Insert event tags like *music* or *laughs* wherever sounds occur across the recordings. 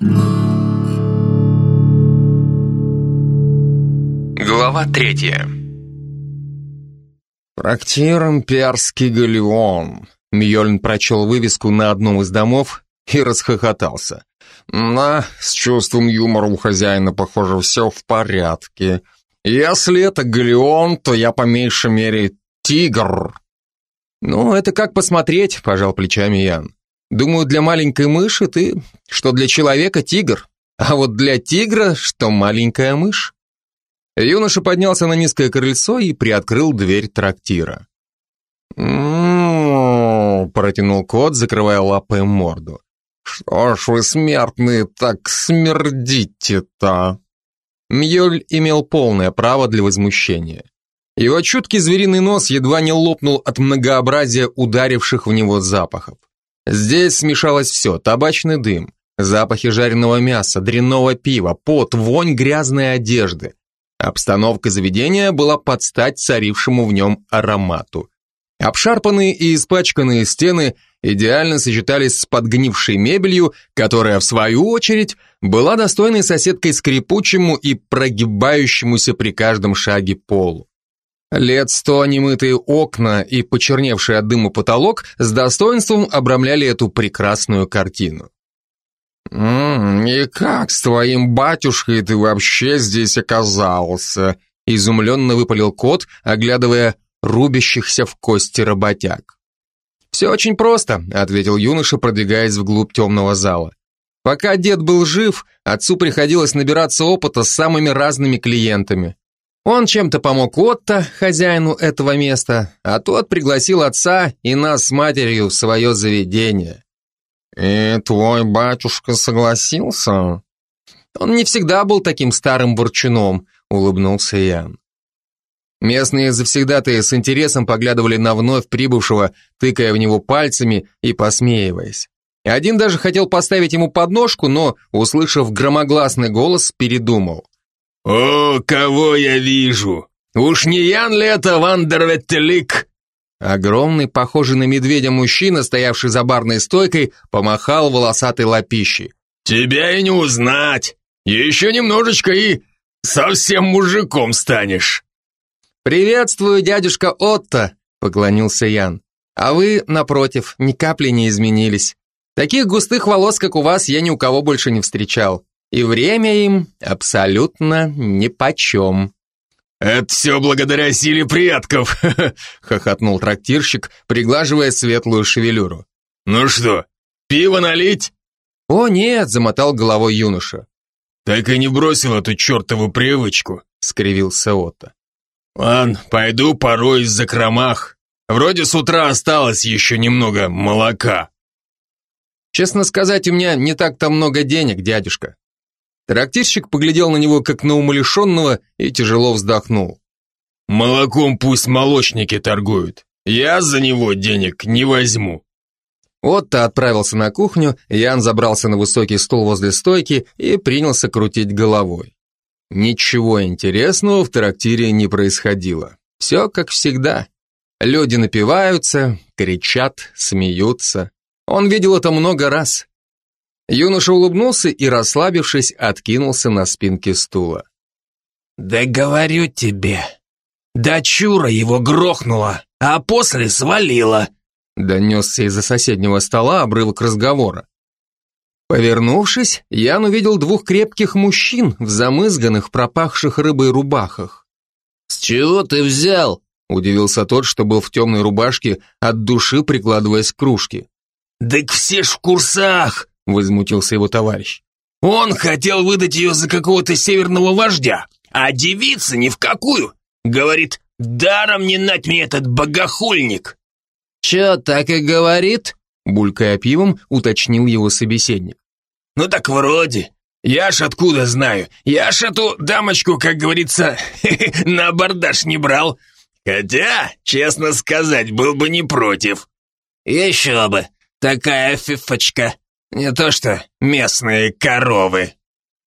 Глава третья. «Трактир «Имперский галеон». Мьёльн прочел вывеску на одном из домов и расхохотался. «На, с чувством юмора у хозяина, похоже, все в порядке. Если это галеон, то я по меньшей мере тигр». «Ну, это как посмотреть», — пожал плечами Ян. «Думаю, для маленькой мыши ты, что для человека тигр, а вот для тигра, что маленькая мышь». Юноша поднялся на низкое крыльцо и приоткрыл дверь трактира. «М-м-м», протянул кот, закрывая лапой морду. «Что ж вы, смертные, так смердите-то?» Мьёль имел полное право для возмущения. Его чуткий звериный нос едва не лопнул от многообразия ударивших в него запахов. Здесь смешалось все – табачный дым, запахи жареного мяса, дрянного пива, пот, вонь грязной одежды. Обстановка заведения была под стать царившему в нем аромату. Обшарпанные и испачканные стены идеально сочетались с подгнившей мебелью, которая, в свою очередь, была достойной соседкой скрипучему и прогибающемуся при каждом шаге полу. Лет сто немытые окна и почерневший от дыма потолок с достоинством обрамляли эту прекрасную картину. «М -м, «И как с твоим батюшкой ты вообще здесь оказался?» изумленно выпалил кот, оглядывая рубящихся в кости работяг. «Все очень просто», — ответил юноша, продвигаясь вглубь темного зала. «Пока дед был жив, отцу приходилось набираться опыта с самыми разными клиентами. Он чем-то помог Отто, хозяину этого места, а тот пригласил отца и нас с матерью в свое заведение. «И твой батюшка согласился?» «Он не всегда был таким старым бурчуном», — улыбнулся Ян. Местные завсегдатые с интересом поглядывали на вновь прибывшего, тыкая в него пальцами и посмеиваясь. Один даже хотел поставить ему подножку, но, услышав громогласный голос, передумал. «О, кого я вижу! Уж не Ян ли это Вандерветтелик?» Огромный, похожий на медведя мужчина, стоявший за барной стойкой, помахал волосатой лапищей. «Тебя и не узнать! Еще немножечко и совсем мужиком станешь!» «Приветствую, дядюшка Отто!» — поклонился Ян. «А вы, напротив, ни капли не изменились. Таких густых волос, как у вас, я ни у кого больше не встречал. И время им абсолютно нипочем». «Это все благодаря силе предков!» *laughs* — хохотнул трактирщик, приглаживая светлую шевелюру. «Ну что, пиво налить?» «О, нет!» — замотал головой юноша. «Так и не бросил эту чертову привычку», — скривился Отто. «Ладно, пойду порой из закромах. Вроде с утра осталось еще немного молока». «Честно сказать, у меня не так-то много денег, дядюшка. Трактирщик поглядел на него, как на умалишенного, и тяжело вздохнул. «Молоком пусть молочники торгуют. Я за него денег не возьму». Отто отправился на кухню, Ян забрался на высокий стул возле стойки и принялся крутить головой. Ничего интересного в трактире не происходило. Все как всегда. Люди напиваются, кричат, смеются. Он видел это много раз. Юноша улыбнулся и, расслабившись, откинулся на спинке стула. «Да говорю тебе, дочура его грохнула, а после свалила», донесся из-за соседнего стола обрывок разговора. Повернувшись, Ян увидел двух крепких мужчин в замызганных, пропахших рыбой рубахах. «С чего ты взял?» – удивился тот, что был в темной рубашке, от души прикладываясь к кружке. «Так все ж в курсах!» Возмутился его товарищ. Он хотел выдать ее за какого-то северного вождя, а девица ни в какую. Говорит, даром не нать мне этот богохульник. Че, так и говорит? Булькая пивом, уточнил его собеседник. Ну так вроде. Я ж откуда знаю? Я ж эту дамочку, как говорится, *laughs* на абордаж не брал. Хотя, честно сказать, был бы не против. Еще бы, такая фифочка. Не то что местные коровы.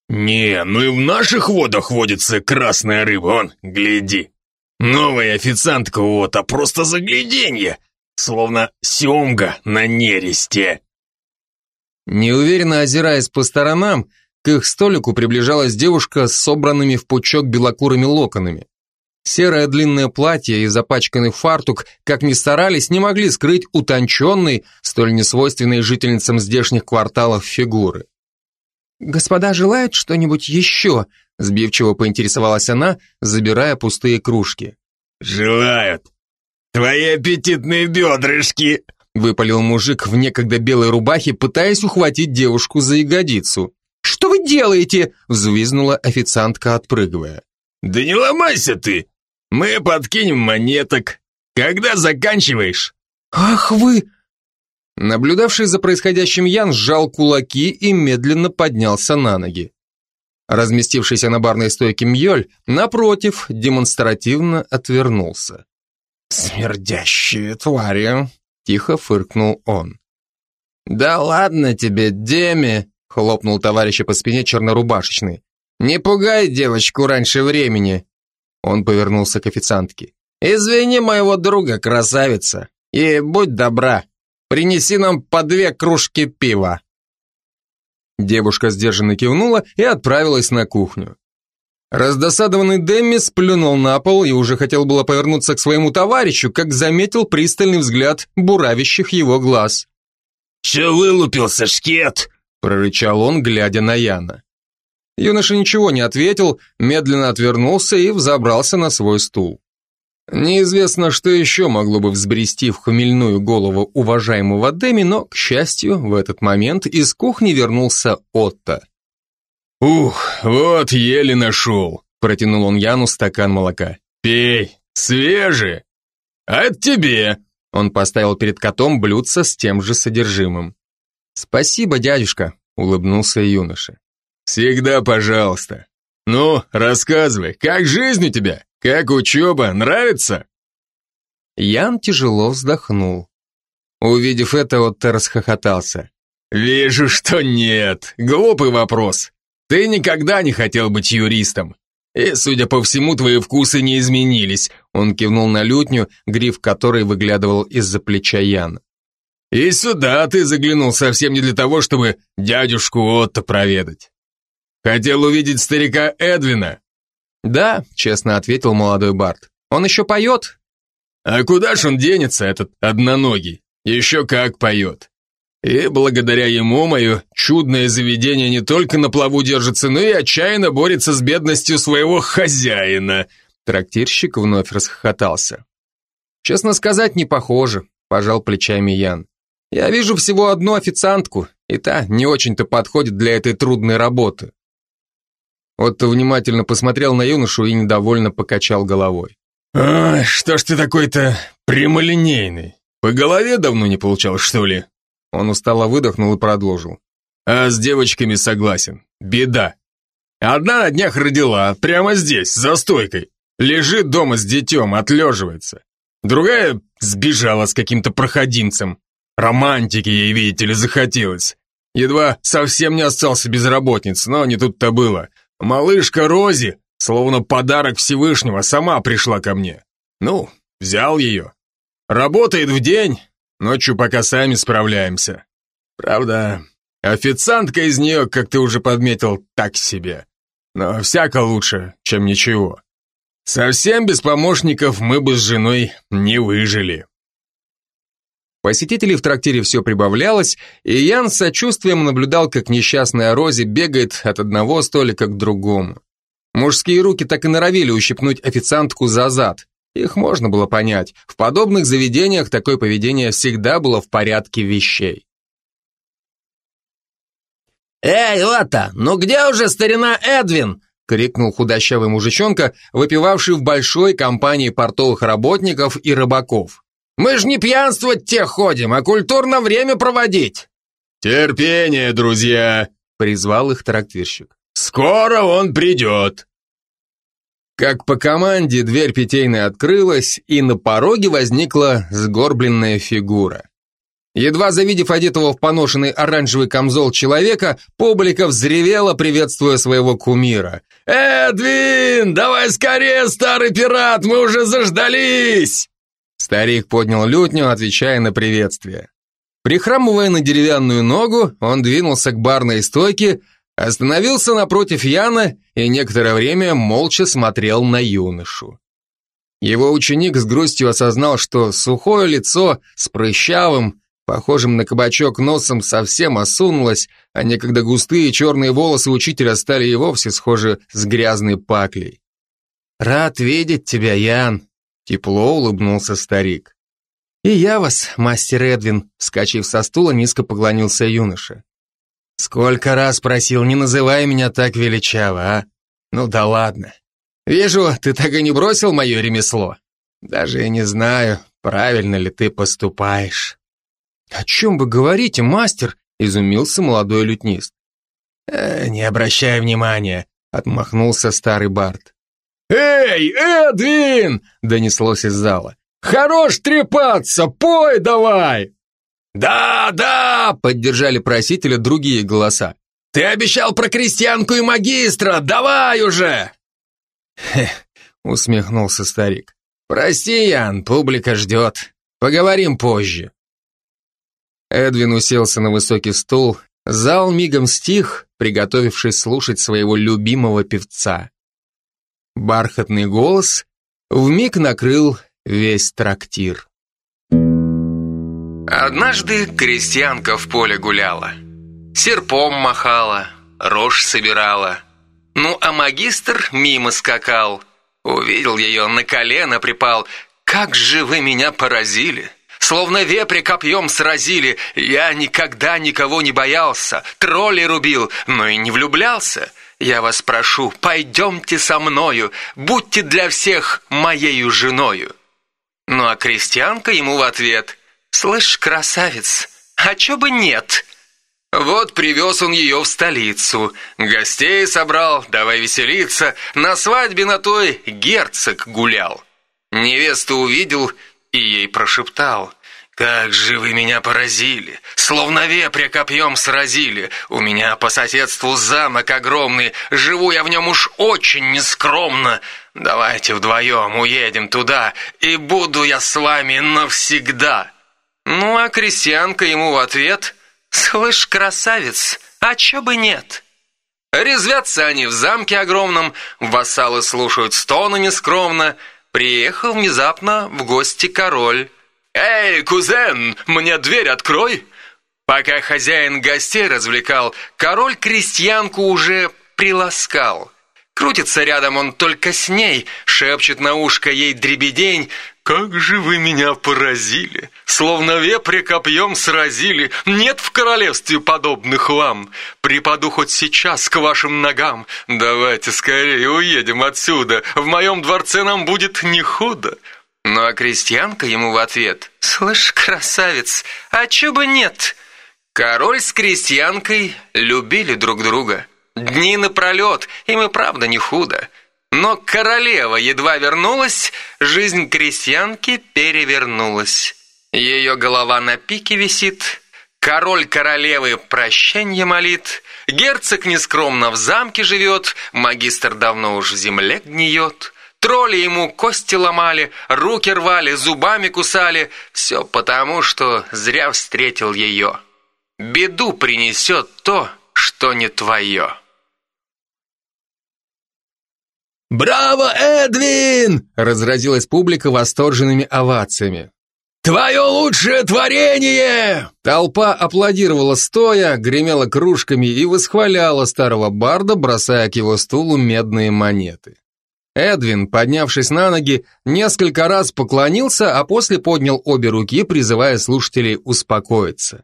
Не, ну и в наших водах водится красная рыба, он, гляди. Новая официантка вот, а просто загляденье, словно семга на нересте. Неуверенно озираясь по сторонам, к их столику приближалась девушка с собранными в пучок белокурыми локонами. Серое длинное платье и запачканный фартук, как ни старались, не могли скрыть утонченной, столь несвойственной жительницам здешних кварталов фигуры. «Господа желают что-нибудь еще?» сбивчиво поинтересовалась она, забирая пустые кружки. «Желают! Твои аппетитные бедрышки!» выпалил мужик в некогда белой рубахе, пытаясь ухватить девушку за ягодицу. «Что вы делаете?» взвизнула официантка, отпрыгивая. «Да не ломайся ты! Мы подкинем монеток. Когда заканчиваешь?» «Ах вы!» Наблюдавший за происходящим Ян сжал кулаки и медленно поднялся на ноги. Разместившийся на барной стойке Мьёль, напротив, демонстративно отвернулся. «Смердящие твари!» — тихо фыркнул он. «Да ладно тебе, Деми!» — хлопнул товарища по спине чернорубашечный. «Не пугай девочку раньше времени!» Он повернулся к официантке. «Извини моего друга, красавица, и будь добра, принеси нам по две кружки пива». Девушка сдержанно кивнула и отправилась на кухню. Раздосадованный Демми сплюнул на пол и уже хотел было повернуться к своему товарищу, как заметил пристальный взгляд буравящих его глаз. «Че вылупился, шкет?» – прорычал он, глядя на Яна. Юноша ничего не ответил, медленно отвернулся и взобрался на свой стул. Неизвестно, что еще могло бы взбрести в хмельную голову уважаемого Деми, но, к счастью, в этот момент из кухни вернулся Отто. «Ух, вот еле нашел», — протянул он Яну стакан молока. «Пей, свежий. А это тебе». Он поставил перед котом блюдце с тем же содержимым. «Спасибо, дядюшка», — улыбнулся юноша. «Всегда пожалуйста. Ну, рассказывай, как жизнь у тебя? Как учеба? Нравится?» Ян тяжело вздохнул. Увидев это, Отто расхохотался. «Вижу, что нет. Глупый вопрос. Ты никогда не хотел быть юристом. И, судя по всему, твои вкусы не изменились». Он кивнул на лютню, гриф которой выглядывал из-за плеча Яна. «И сюда ты заглянул совсем не для того, чтобы дядюшку Отто проведать. Хотел увидеть старика Эдвина?» «Да», — честно ответил молодой Барт. «Он еще поет?» «А куда ж он денется, этот одноногий? Еще как поет. И благодаря ему мое чудное заведение не только на плаву держится, но и отчаянно борется с бедностью своего хозяина». Трактирщик вновь расхохотался. «Честно сказать, не похоже», — пожал плечами Ян. «Я вижу всего одну официантку, и та не очень-то подходит для этой трудной работы». Отто внимательно посмотрел на юношу и недовольно покачал головой. «Ой, что ж ты такой-то прямолинейный? По голове давно не получал, что ли?» Он устало выдохнул и продолжил. «А с девочками согласен. Беда. Одна на днях родила, прямо здесь, за стойкой. Лежит дома с детем, отлеживается. Другая сбежала с каким-то проходимцем. Романтики ей, видите ли, захотелось. Едва совсем не остался без работниц, но не тут-то было. Малышка Рози, словно подарок Всевышнего, сама пришла ко мне. Ну, взял ее. Работает в день, ночью пока сами справляемся. Правда, официантка из нее, как ты уже подметил, так себе. Но всяко лучше, чем ничего. Совсем без помощников мы бы с женой не выжили. Посетителей в трактире все прибавлялось, и Ян с сочувствием наблюдал, как несчастная Рози бегает от одного столика к другому. Мужские руки так и норовили ущипнуть официантку за зад. Их можно было понять. В подобных заведениях такое поведение всегда было в порядке вещей. «Эй, Отто, ну где уже старина Эдвин?» — крикнул худощавый мужичонка, выпивавший в большой компании портовых работников и рыбаков. Мы ж не пьянствовать те ходим, а культурно время проводить. Терпение, друзья, призвал их трактирщик. Скоро он придет. Как по команде дверь питейной открылась, и на пороге возникла сгорбленная фигура. Едва завидев одетого в поношенный оранжевый камзол человека, публика взревела, приветствуя своего кумира. «Эдвин, давай скорее, старый пират, мы уже заждались!» Старик поднял лютню, отвечая на приветствие. Прихрамывая на деревянную ногу, он двинулся к барной стойке, остановился напротив Яна и некоторое время молча смотрел на юношу. Его ученик с грустью осознал, что сухое лицо с прыщавым, похожим на кабачок носом, совсем осунулось, а некогда густые черные волосы учителя стали и вовсе схожи с грязной паклей. «Рад видеть тебя, Ян», — тепло улыбнулся старик. «И я вас, мастер Эдвин», — вскочив со стула, низко поклонился юноша. «Сколько раз просил, не называй меня так величаво, а? Ну да ладно. Вижу, ты так и не бросил мое ремесло. Даже и не знаю, правильно ли ты поступаешь». «О чем вы говорите, мастер?» — изумился молодой лютнист. «Э, «Не обращай внимания», — отмахнулся старый Барт. «Эй, Эдвин!» — донеслось из зала. «Хорош трепаться, пой давай!» «Да, да!» — поддержали просителя другие голоса. «Ты обещал про крестьянку и магистра, давай уже!» Усмехнулся старик. «Прости, Ян, публика ждет. Поговорим позже». Эдвин уселся на высокий стул, зал мигом стих, приготовившись слушать своего любимого певца. Бархатный голос вмиг накрыл весь трактир. Однажды крестьянка в поле гуляла, серпом махала, рожь собирала. Ну, а магистр мимо скакал, увидел ее, на колено припал. «Как же вы меня поразили!» Словно вепря копьем сразили, я никогда никого не боялся, тролли рубил, но и не влюблялся. Я вас прошу, пойдемте со мною, будьте для всех моею женою. Ну а крестьянка ему в ответ, слышь, красавец, а чё бы нет? Вот привез он ее в столицу, гостей собрал, давай веселиться, на свадьбе на той герцог гулял. Невесту увидел и ей прошептал, «Как же вы меня поразили! Словно вепря копьем сразили! У меня по соседству замок огромный, живу я в нем уж очень нескромно. Давайте вдвоем уедем туда, и буду я с вами навсегда!» Ну, а крестьянка ему в ответ, «Слышь, красавец, а чё бы нет?» Резвятся они в замке огромном, вассалы слушают стоны нескромно. Приехал внезапно в гости король. «Эй, кузен, мне дверь открой!» Пока хозяин гостей развлекал, король крестьянку уже приласкал. Крутится рядом он только с ней, шепчет на ушко ей дребедень, «Как же вы меня поразили! Словно вепря копьем сразили! Нет в королевстве подобных вам! Припаду хоть сейчас к вашим ногам! Давайте скорее уедем отсюда! В моем дворце нам будет не худо!» Ну а крестьянка ему в ответ «Слышь, красавец, а чё бы нет?» Король с крестьянкой любили друг друга. Дни напролет, им и правда не худо. Но королева едва вернулась, жизнь крестьянки перевернулась. Ее голова на пике висит, король королевы прощенье молит, герцог нескромно в замке живет, магистр давно уж в земле гниет. Тролли ему кости ломали, руки рвали, зубами кусали. Все потому, что зря встретил ее. Беду принесет то, что не твое. «Браво, Эдвин!» — разразилась публика восторженными овациями. «Твое лучшее творение!» Толпа аплодировала стоя, гремела кружками и восхваляла старого барда, бросая к его стулу медные монеты. Эдвин, поднявшись на ноги, несколько раз поклонился, а после поднял обе руки, призывая слушателей успокоиться.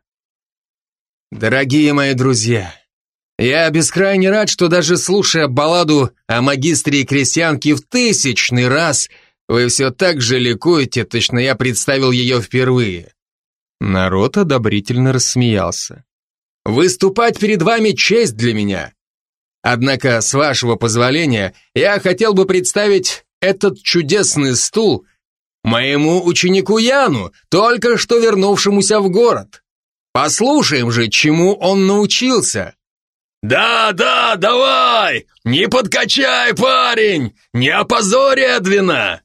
Дорогие мои друзья, я бескрайне рад, что даже слушая балладу о магистре и крестьянке в тысячный раз, вы все так же ликуете, точно я представил ее впервые. Народ одобрительно рассмеялся. Выступать перед вами честь для меня. Однако, с вашего позволения, я хотел бы представить этот чудесный стул моему ученику Яну, только что вернувшемуся в город. Послушаем же, чему он научился. «Да, да, давай! Не подкачай, парень! Не опозорь Эдвина!»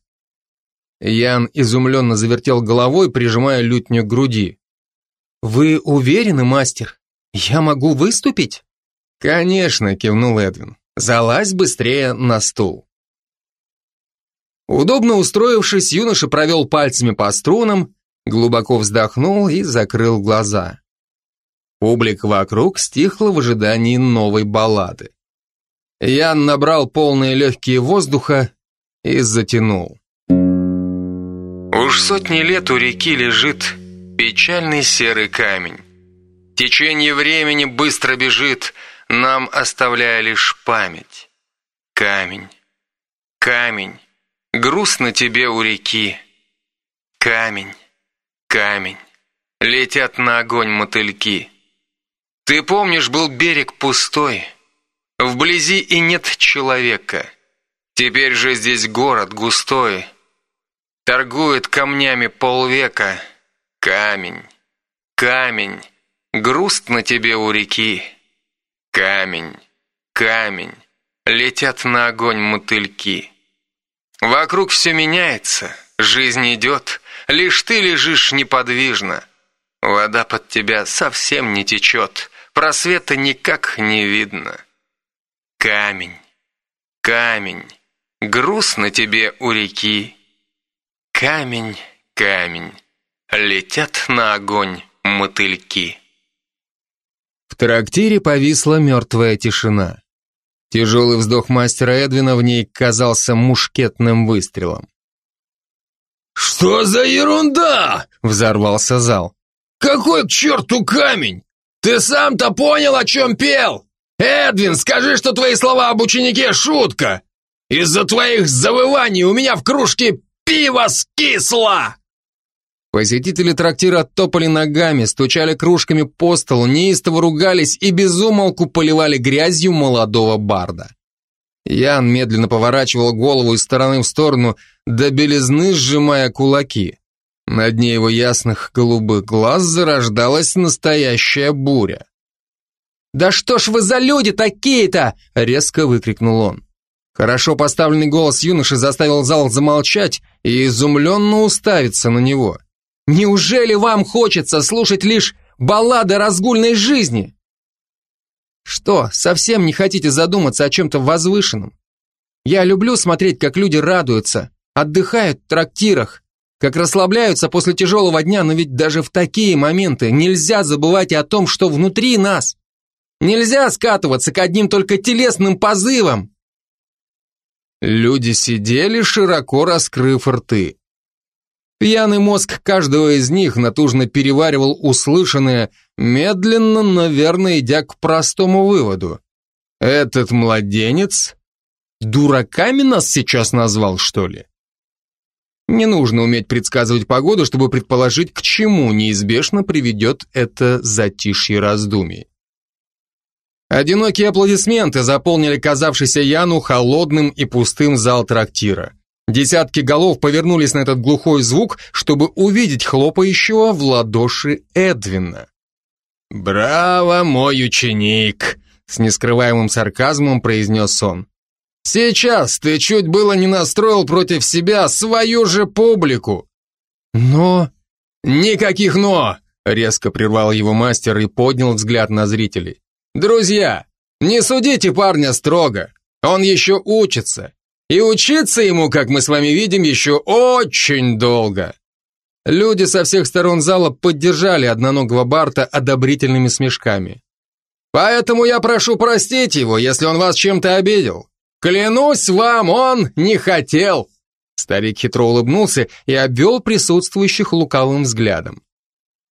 Ян изумленно завертел головой, прижимая лютню к груди. «Вы уверены, мастер? Я могу выступить?» «Конечно», — кивнул Эдвин. «Залазь быстрее на стул». Удобно устроившись, юноша провел пальцами по струнам, глубоко вздохнул и закрыл глаза. Публика вокруг стихла в ожидании новой баллады. Ян набрал полные легкие воздуха и затянул. Уж сотни лет у реки лежит печальный серый камень. Течение времени быстро бежит, нам оставляя лишь память. Камень, камень, грустно тебе у реки. Камень, камень, летят на огонь мотыльки. Ты помнишь, был берег пустой, вблизи и нет человека. Теперь же здесь город густой, торгует камнями полвека. Камень, камень, грустно тебе у реки. Камень, камень, летят на огонь мотыльки. Вокруг все меняется, жизнь идет, лишь ты лежишь неподвижно. Вода под тебя совсем не течет, просвета никак не видно. Камень, камень, грустно тебе у реки. Камень, камень, летят на огонь мотыльки. В трактире повисла мертвая тишина. Тяжелый вздох мастера Эдвина в ней казался мушкетным выстрелом. «Что за ерунда?» — взорвался зал. «Какой к черту камень? Ты сам-то понял, о чем пел? Эдвин, скажи, что твои слова об ученике шутка. Из-за твоих завываний у меня в кружке пиво скисло!» Посетители трактира топали ногами, стучали кружками по столу, неистово ругались и безумолку поливали грязью молодого барда. Ян медленно поворачивал голову из стороны в сторону, до белизны сжимая кулаки. На дне его ясных голубых глаз зарождалась настоящая буря. «Да что ж вы за люди такие-то?» — резко выкрикнул он. Хорошо поставленный голос юноши заставил зал замолчать и изумленно уставиться на него. «Неужели вам хочется слушать лишь баллады разгульной жизни?» «Что, совсем не хотите задуматься о чем-то возвышенном? Я люблю смотреть, как люди радуются, отдыхают в трактирах, как расслабляются после тяжелого дня, но ведь даже в такие моменты нельзя забывать о том, что внутри нас. Нельзя скатываться к одним только телесным позывам. Люди сидели, широко раскрыв рты. Пьяный мозг каждого из них натужно переваривал услышанное, медленно, но верно идя к простому выводу. Этот младенец дураками нас сейчас назвал, что ли? Не нужно уметь предсказывать погоду, чтобы предположить, к чему неизбежно приведет это затишье раздумий. Одинокие аплодисменты заполнили казавшийся Яну холодным и пустым зал трактира. Десятки голов повернулись на этот глухой звук, чтобы увидеть хлопающего в ладоши Эдвина. «Браво, мой ученик!» — с нескрываемым сарказмом произнес он. Сейчас ты чуть было не настроил против себя свою же публику. Но... Никаких «но», резко прервал его мастер и поднял взгляд на зрителей. Друзья, не судите парня строго. Он еще учится. И учиться ему, как мы с вами видим, еще очень долго. Люди со всех сторон зала поддержали одноногого Барта одобрительными смешками. Поэтому я прошу простить его, если он вас чем-то обидел. Клянусь вам, он не хотел!» Старик хитро улыбнулся и обвел присутствующих лукавым взглядом.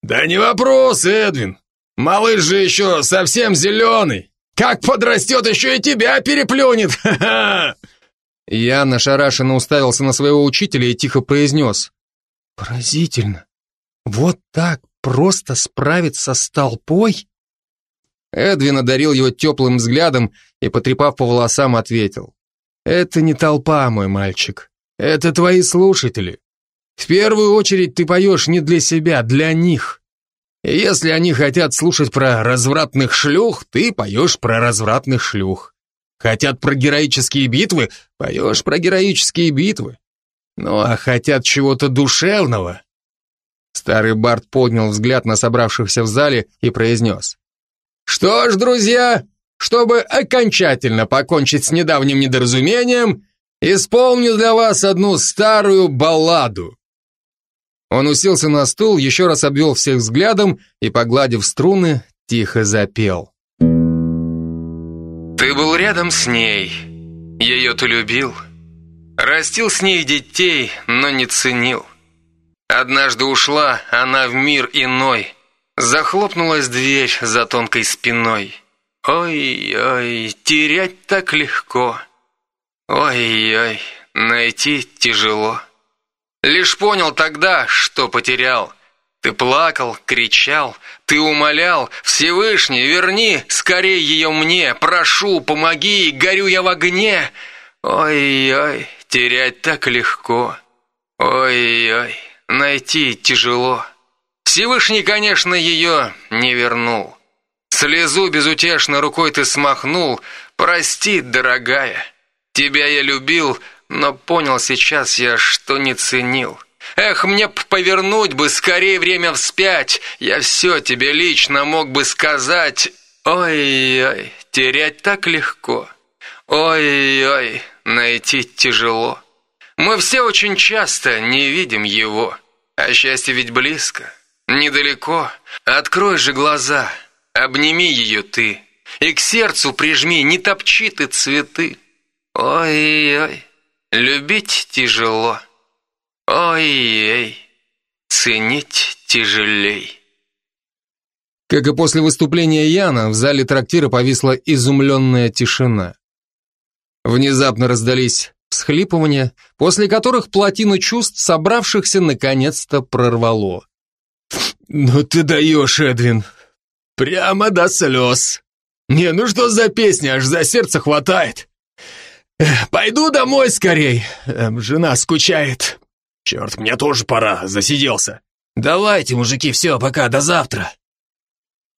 «Да не вопрос, Эдвин. Малыш же еще совсем зеленый. Как подрастет, еще и тебя переплюнет! *laughs* Ха-ха!» Я нашарашенно уставился на своего учителя и тихо произнес. «Поразительно. Вот так просто справиться с толпой?» Эдвин одарил его теплым взглядом и, потрепав по волосам, ответил. «Это не толпа, мой мальчик. Это твои слушатели. В первую очередь ты поешь не для себя, для них. И если они хотят слушать про развратных шлюх, ты поешь про развратных шлюх. Хотят про героические битвы, поешь про героические битвы. Ну а хотят чего-то душевного, Старый Барт поднял взгляд на собравшихся в зале и произнес. «Что ж, друзья, чтобы окончательно покончить с недавним недоразумением, исполню для вас одну старую балладу». Он уселся на стул, еще раз обвел всех взглядом и, погладив струны, тихо запел. Был рядом с ней, ее ты любил, растил с ней детей, но не ценил. Однажды ушла она в мир иной, захлопнулась дверь за тонкой спиной. Ой-ой, терять так легко. Ой-ой, найти тяжело. Лишь понял тогда, что потерял. Ты плакал, кричал, ты умолял, Всевышний, верни скорей ее мне, прошу, помоги, горю я в огне. Ой-ой, терять так легко. Ой-ой, найти тяжело. Всевышний, конечно, ее не вернул. Слезу безутешно рукой ты смахнул. Прости, дорогая. Тебя я любил, но понял сейчас я, что не ценил. Эх, мне б повернуть бы скорее время вспять. Я все тебе лично мог бы сказать. Ой-ой, терять так легко. Ой-ой, найти тяжело. Мы все очень часто не видим его. А счастье ведь близко, недалеко. Открой же глаза, Обними ее ты и к сердцу прижми, не топчи ты цветы. Ой-ой, любить тяжело. Ой-ой, ценить тяжелей. Как и после выступления Яна, в зале трактира повисла изумленная тишина. Внезапно раздались всхлипывания, после которых плотину чувств собравшихся наконец-то прорвало. «Ну ты даешь, Эдвин! Прямо до слез. Не, ну что за песня, аж за сердце хватает. Пойду домой скорей, эм, жена скучает. Черт, мне тоже пора, засиделся. Давайте, мужики, все, пока, до завтра.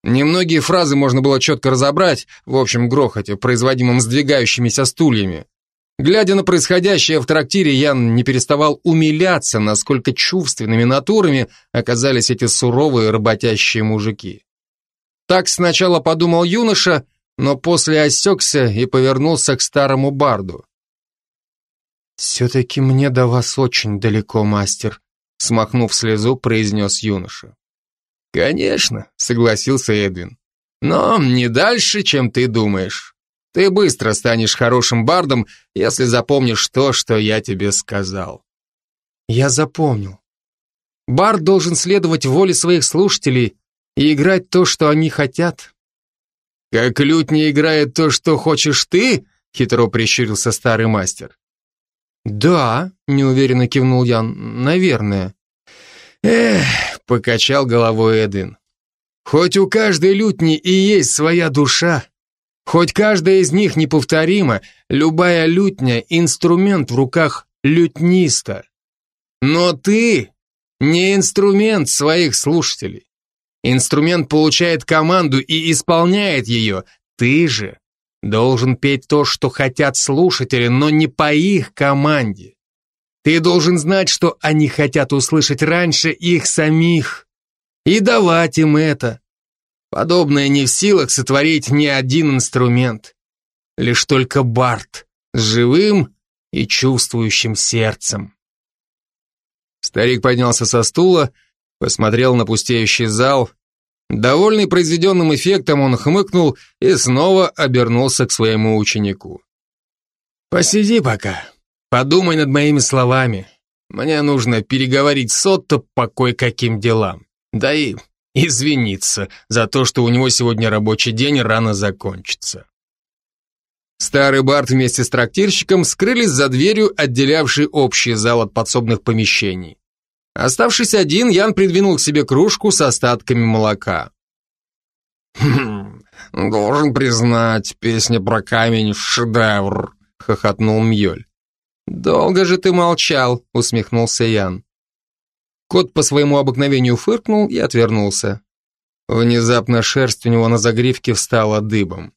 Немногие фразы можно было четко разобрать в общем грохоте, производимом сдвигающимися стульями. Глядя на происходящее в трактире, Ян не переставал умиляться, насколько чувственными натурами оказались эти суровые работящие мужики. Так сначала подумал юноша, но после осекся и повернулся к старому барду. «Все-таки мне до вас очень далеко, мастер», смахнув слезу, произнес юноша. «Конечно», — согласился Эдвин. «Но не дальше, чем ты думаешь. Ты быстро станешь хорошим бардом, если запомнишь то, что я тебе сказал». «Я запомнил. Бард должен следовать воле своих слушателей и играть то, что они хотят. Как лють не играет то, что хочешь ты, хитро прищурился старый мастер. Да, неуверенно кивнул Ян, наверное. Эх, покачал головой Эдвин. Хоть у каждой лютни и есть своя душа, хоть каждая из них неповторима, любая лютня — инструмент в руках лютниста. Но ты не инструмент своих слушателей. Инструмент получает команду и исполняет ее. Ты же должен петь то, что хотят слушатели, но не по их команде. Ты должен знать, что они хотят услышать раньше их самих. И давать им это. Подобное не в силах сотворить ни один инструмент. Лишь только Барт с живым и чувствующим сердцем. Старик поднялся со стула, посмотрел на пустеющий зал. Довольный произведенным эффектом, он хмыкнул и снова обернулся к своему ученику. «Посиди пока, подумай над моими словами. Мне нужно переговорить с Отто по кое-каким делам. Да и извиниться за то, что у него сегодня рабочий день рано закончится». Старый Барт вместе с трактирщиком скрылись за дверью, отделявшей общий зал от подсобных помещений. Оставшись один, Ян придвинул к себе кружку с остатками молока. «Хм, должен признать, песня про камень — шедевр», — хохотнул Мьёль. «Долго же ты молчал», — усмехнулся Ян. Кот по своему обыкновению фыркнул и отвернулся. Внезапно шерсть у него на загривке встала дыбом.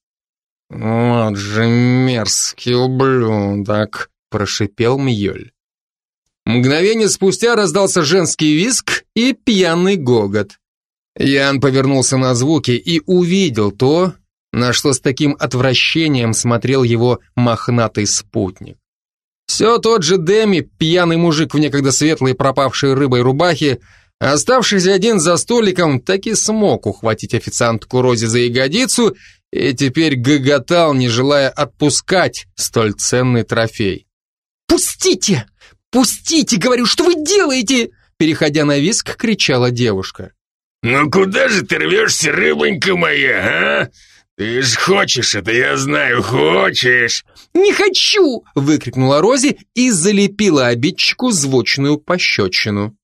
«Вот же мерзкий ублюдок», — прошипел Мьёль. Мгновение спустя раздался женский виск и пьяный гогот. Ян повернулся на звуки и увидел то, на что с таким отвращением смотрел его мохнатый спутник. Все тот же Деми, пьяный мужик в некогда светлой пропавшей рыбой рубахе, оставшийся один за столиком, таки смог ухватить официантку Рози за ягодицу и теперь гоготал, не желая отпускать столь ценный трофей. «Пустите! Пустите, говорю, что вы делаете?» Переходя на виск, кричала девушка. «Ну куда же ты рвешься, рыбонька моя, а? Ты ж хочешь это, я знаю, хочешь!» «Не хочу!» — выкрикнула Рози и залепила обидчику звучную пощечину.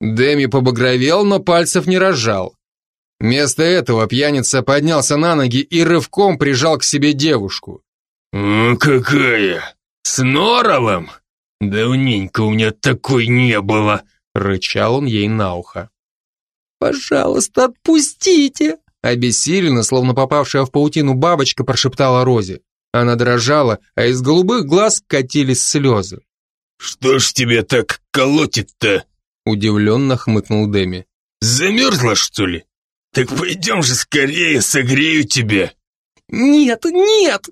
Дэми побагровел, но пальцев не разжал. Вместо этого пьяница поднялся на ноги и рывком прижал к себе девушку. «О, какая! С норовом? Давненько у меня такой не было!» — рычал он ей на ухо. «Пожалуйста, отпустите!» Обессиленно, словно попавшая в паутину бабочка, прошептала Рози. Она дрожала, а из голубых глаз катились слезы. «Что ж тебе так колотит-то?» Удивленно хмыкнул Дэми. «Замерзла, что ли? Так пойдем же скорее, согрею тебя!» «Нет, нет!»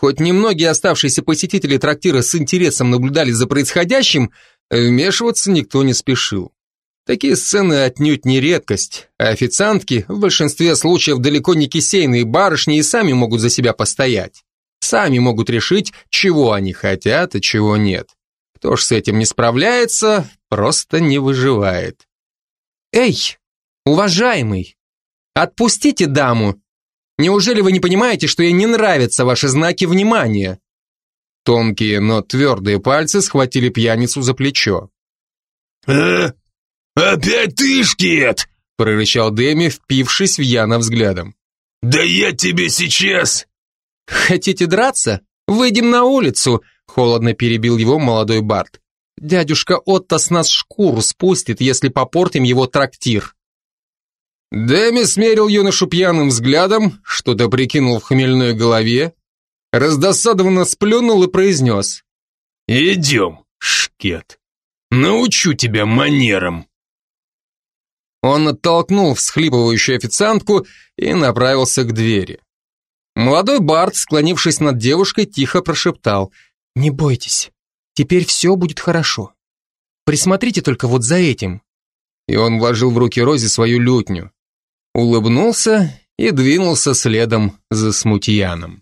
Хоть немногие оставшиеся посетители трактира с интересом наблюдали за происходящим, вмешиваться никто не спешил. Такие сцены отнюдь не редкость, а официантки в большинстве случаев далеко не кисейные барышни и сами могут за себя постоять. Сами могут решить, чего они хотят и чего нет. Кто ж с этим не справляется, просто не выживает. «Эй, уважаемый, отпустите даму! Неужели вы не понимаете, что ей не нравятся ваши знаки внимания?» Тонкие, но твердые пальцы схватили пьяницу за плечо. «А? Опять ты, шкет!» прорычал Дэми, впившись в Яна взглядом. «Да я тебе сейчас!» «Хотите драться? Выйдем на улицу!» холодно перебил его молодой Барт. «Дядюшка Отто с нас шкуру спустит, если попортим его трактир». Дэми смерил юношу пьяным взглядом, что-то прикинул в хмельной голове, раздосадованно сплюнул и произнес. «Идем, шкет, научу тебя манерам». Он оттолкнул всхлипывающую официантку и направился к двери. Молодой Барт, склонившись над девушкой, тихо прошептал «Не бойтесь, теперь все будет хорошо. Присмотрите только вот за этим». И он вложил в руки Рози свою лютню, улыбнулся и двинулся следом за смутьяном.